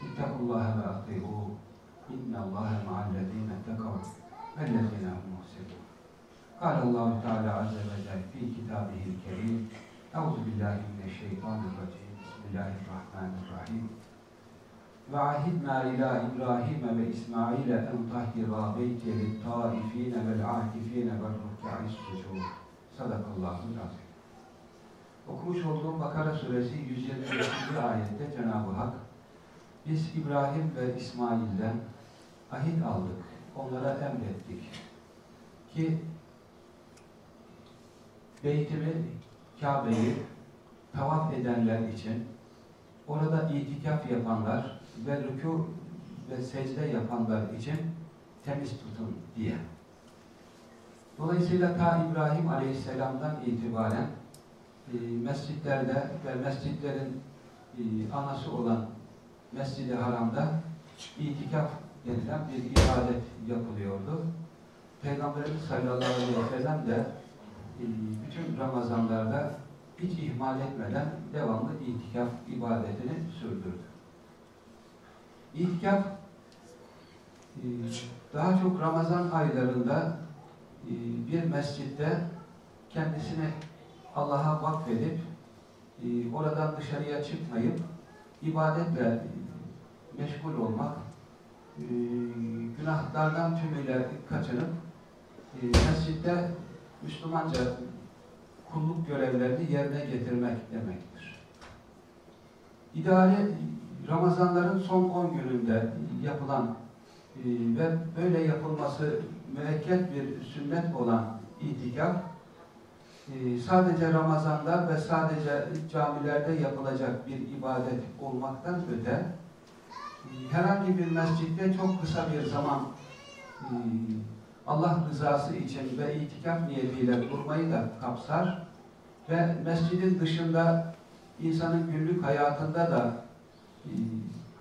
Feya ibadallah. İttakullaha ve ati'u. İnnallâhe ma'allezîne tekav. Vellezîne hum muhsinun. قال الله تعالى عز وجل في كتابه الكريم أعوذ بالله من الشيطان الرجيم بسم الله الرحمن الرحيم وعهدنا إلى إبراهيم وإسماعيل أن طهر بيتي للطائفين والعاكفين والركع السجود صدق الله العظيم Okumuş olduğum Bakara suresi 125. ayette Cenab-ı Hak biz İbrahim ve İsmail'den ahit aldık, onlara emrettik ki Beytimi, Kabe'yi tavaf edenler için orada itikaf yapanlar ve rükû ve secde yapanlar için temiz tutun diye. Dolayısıyla ta İbrahim Aleyhisselam'dan itibaren e, mescitlerde ve mescitlerin e, anası olan Mescid-i Haram'da itikaf denilen bir ibadet yapılıyordu. Peygamberimiz sallallahu aleyhi ve sellem de e, bütün Ramazanlarda hiç ihmal etmeden devamlı itikaf ibadetini sürdürdü. İtikaf e, daha çok Ramazan aylarında e, bir mescitte kendisini Allah'a vakfedip oradan dışarıya çıkmayıp ibadetle meşgul olmak, günahlardan tümüyle kaçınıp mescitte Müslümanca kulluk görevlerini yerine getirmek demektir. İdeali Ramazanların son 10 gününde yapılan e, ve böyle yapılması müekket bir sünnet olan itikaf e, sadece Ramazan'da ve sadece camilerde yapılacak bir ibadet olmaktan öte e, herhangi bir mescitte çok kısa bir zaman Allah rızası için ve itikaf niyetiyle durmayı da kapsar ve mescidin dışında insanın günlük hayatında da e,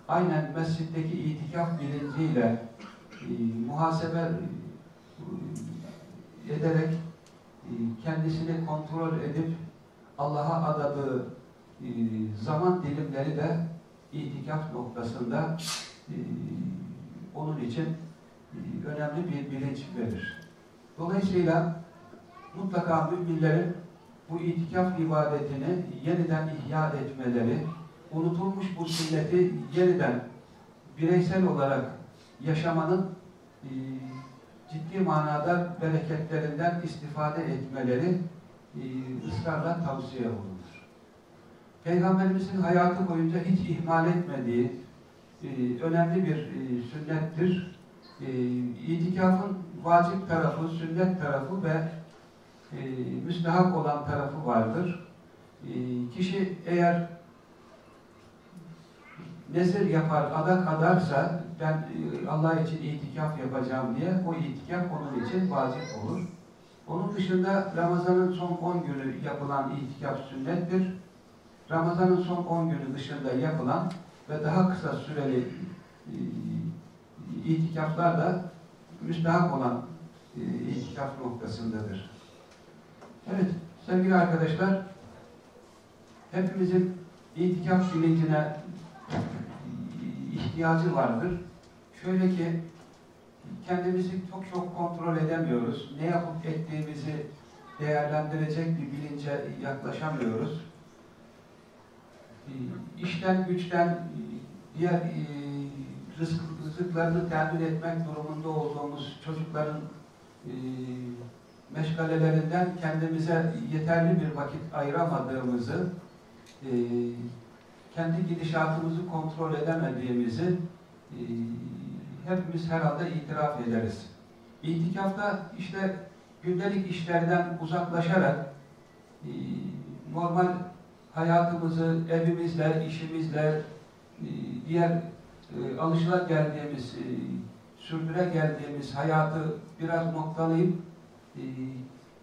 aynen mescitteki itikaf bilinciyle e, muhasebe e, ederek e, kendisini kontrol edip Allah'a adadığı e, zaman dilimleri de itikaf noktasında e, onun için e, önemli bir bilinç verir. Dolayısıyla mutlaka müminlerin bu itikaf ibadetini yeniden ihya etmeleri, unutulmuş bu sünneti yeniden bireysel olarak yaşamanın e, ciddi manada bereketlerinden istifade etmeleri e, ısrarla tavsiye olunur. Peygamberimizin hayatı boyunca hiç ihmal etmediği e, önemli bir e, sünnettir. E, vacip tarafı, sünnet tarafı ve müstehak olan tarafı vardır. Kişi eğer nezir yapar, adak adarsa ben e, Allah için itikaf yapacağım diye o itikaf onun için vacip olur. Onun dışında Ramazan'ın son 10 günü yapılan itikaf sünnettir. Ramazan'ın son 10 günü dışında yapılan ve daha kısa süreli e, itikaflar da müstahak olan e, itikaf noktasındadır. Evet, sevgili arkadaşlar, hepimizin itikaf bilincine ihtiyacı vardır. Şöyle ki, kendimizi çok çok kontrol edemiyoruz. Ne yapıp ettiğimizi değerlendirecek bir bilince yaklaşamıyoruz. İşten, güçten, diğer rızık, rızıklarını temin etmek durumunda olduğumuz çocukların meşgalelerinden kendimize yeterli bir vakit ayıramadığımızı, e, kendi gidişatımızı kontrol edemediğimizi e, hepimiz herhalde itiraf ederiz. İtikafta işte gündelik işlerden uzaklaşarak e, normal hayatımızı evimizle, işimizle, e, diğer e, alışıla geldiğimiz, e, sürdüre geldiğimiz hayatı biraz noktalayıp e,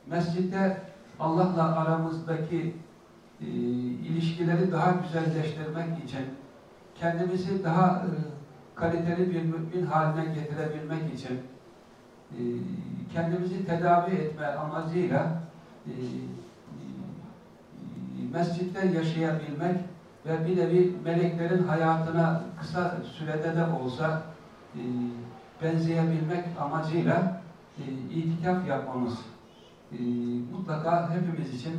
mescitte Allah'la aramızdaki e, ilişkileri daha güzelleştirmek için kendimizi daha e, kaliteli bir mümin haline getirebilmek için e, kendimizi tedavi etme amacıyla e, e, mescitte yaşayabilmek ve bir nevi meleklerin hayatına kısa sürede de olsa e, benzeyebilmek amacıyla e, itikaf yapmamız e, mutlaka hepimiz için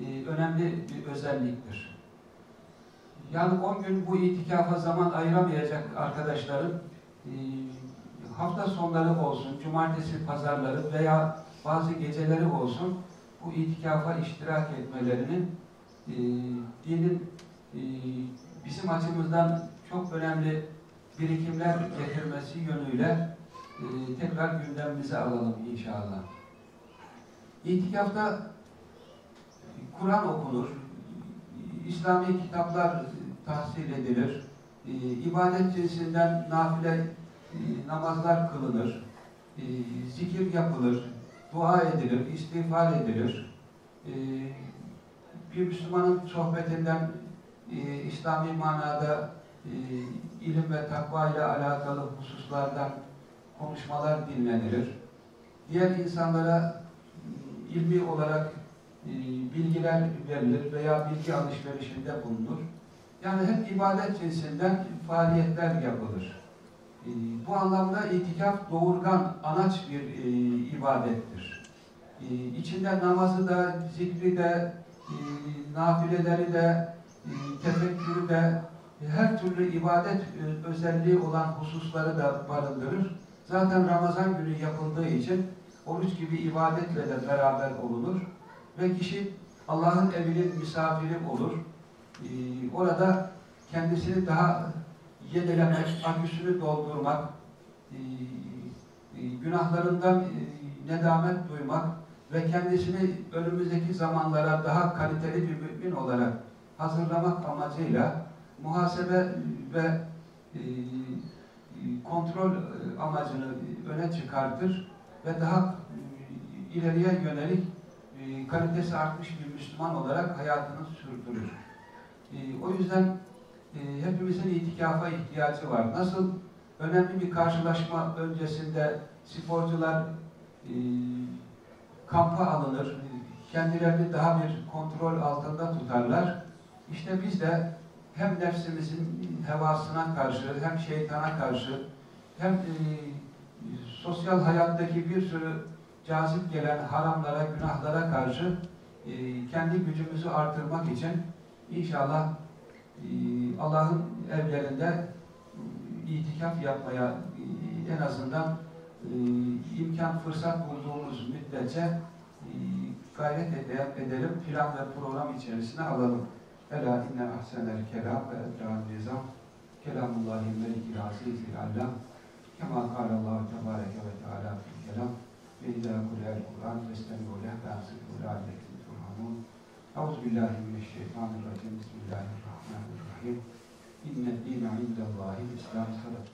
e, önemli bir özelliktir. Yani 10 gün bu itikafa zaman ayıramayacak arkadaşların e, hafta sonları olsun, cumartesi pazarları veya bazı geceleri olsun bu itikafa iştirak etmelerinin e, dinin e, bizim açımızdan çok önemli birikimler getirmesi yönüyle e, tekrar gündemimize alalım inşallah. İtikafta Kur'an okunur, İslami kitaplar tahsil edilir, e, ibadet cinsinden nafile e, namazlar kılınır, e, zikir yapılır, dua edilir, istiğfar edilir. Bir Müslümanın sohbetinden İslami manada ilim ve takva ile alakalı hususlardan konuşmalar dinlenilir. Diğer insanlara ilmi olarak bilgiler verilir veya bilgi alışverişinde bulunur. Yani hep ibadet cinsinden faaliyetler yapılır. E, bu anlamda itikaf doğurgan, anaç bir e, ibadettir. E, içinde namazı da, zikri de, e, nafileleri de, e, tefekkürü de, e, her türlü ibadet e, özelliği olan hususları da barındırır. Zaten Ramazan günü yapıldığı için oruç gibi ibadetle de beraber olunur. Ve kişi Allah'ın evinin misafiri olur. Ee, orada kendisini daha yenilemek, aküsünü doldurmak, e, günahlarından e, nedamet duymak ve kendisini önümüzdeki zamanlara daha kaliteli bir mümin olarak hazırlamak amacıyla muhasebe ve e, kontrol amacını öne çıkartır ve daha ileriye yönelik kalitesi artmış bir Müslüman olarak hayatını sürdürür. o yüzden hepimizin itikafa ihtiyacı var. Nasıl önemli bir karşılaşma öncesinde sporcular kampa alınır, kendilerini daha bir kontrol altında tutarlar. İşte biz de hem nefsimizin hevasına karşı, hem şeytana karşı, hem e, sosyal hayattaki bir sürü cazip gelen haramlara, günahlara karşı e, kendi gücümüzü artırmak için inşallah e, Allah'ın evlerinde e, itikaf yapmaya e, en azından e, imkan, fırsat bulduğumuz müddetçe e, gayret edelim, plan ve program içerisine alalım. Ela inne ahsenel kelam ve edran nizam. Kelamullahi melikil azizil allam. Kema kâlallahu tebâreke ve teâlâ fil kelam فإذا قرأ القرآن فاستمعوا له وأنصتوا لعلكم ترحمون أعوذ بالله من الشيطان الرجيم. بسم الله الرحمن الرحيم. إن الدين عند الله الإسلام. صدق